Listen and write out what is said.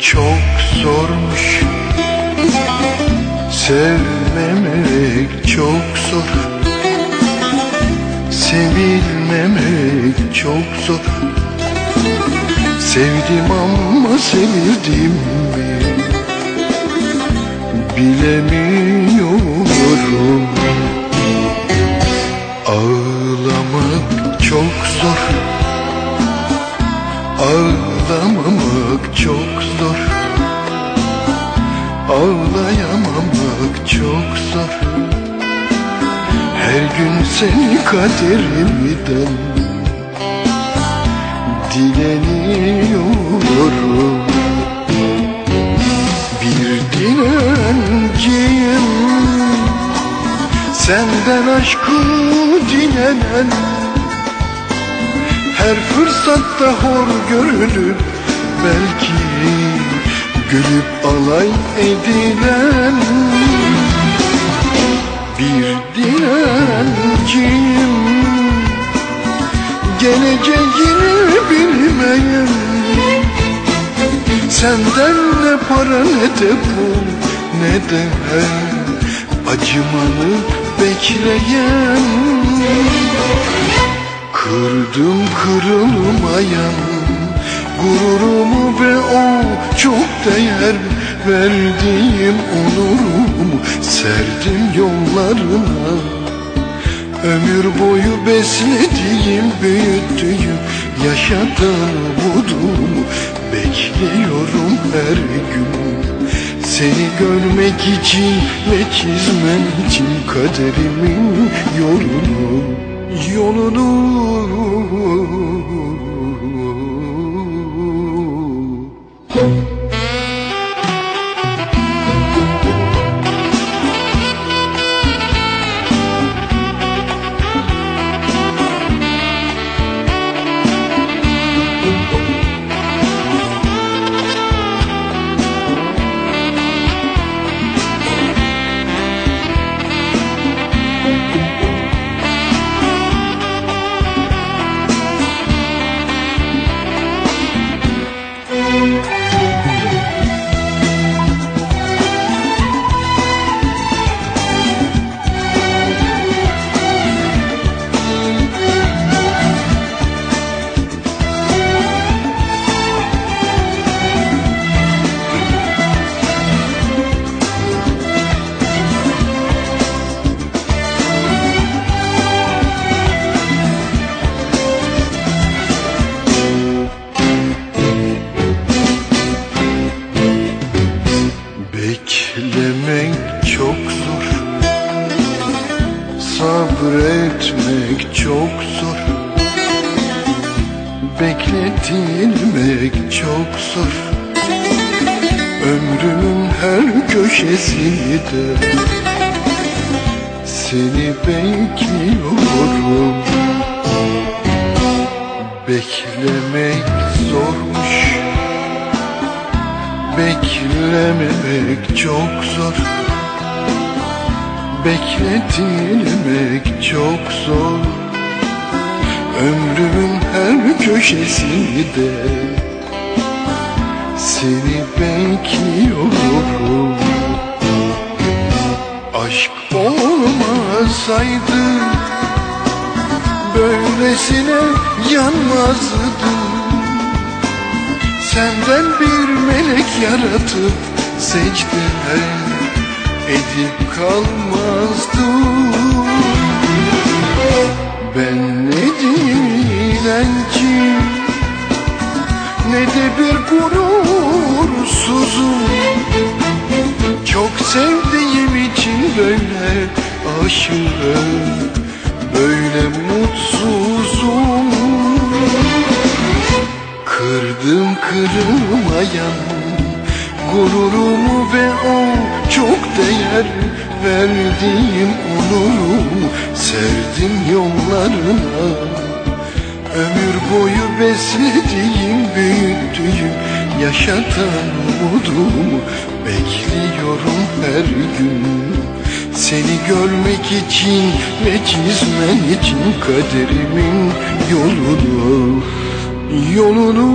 çok zormuş. Sevmemek çok zor. Sevilmemek çok zor. Sevdim ama sevildim mi? Bilemiyorum Ağlayamamak çok zor. Her gün seni kaderimden Dileniyorum. Bir dilenciyim. Senden aşkı dilenen. Her fırsatta hor görülüp belki Gülüp alay edilen Bir dilenciyim Geleceğini bilmeyen Senden ne para ne de pul ne de acımanı bekleyen. Kırdım kırılmayan gururumu ve o çok değer verdiğim onurumu serdim yollarına. Ömür boyu beslediğim, büyüttüğüm, yaşatan umudumu Bekliyorum her gün. Seni görmek için ve çizmen için kaderimin yolunu Yolunu Bekletilmek çok zor. Ömrümün her köşesinde Seni bekliyorum. Beklemek zormuş. Beklememek çok zor. Bekletilmek çok zor Ömrümün her köşesinde Seni bekliyorum. Aşk olmasaydı Böylesine yanmazdım Senden bir melek yaratıp secde edip kalmazdım Ben aşığım Böyle mutsuzum. Kırdım kırılmayan gururumu ve o çok değer verdiğim onurumu serdim yollarına. Ömür boyu beslediğim, büyüttüğüm, yaşatan umudumu Bekliyorum her gün seni görmek için ve çizmen için kaderimin yolunu yolunu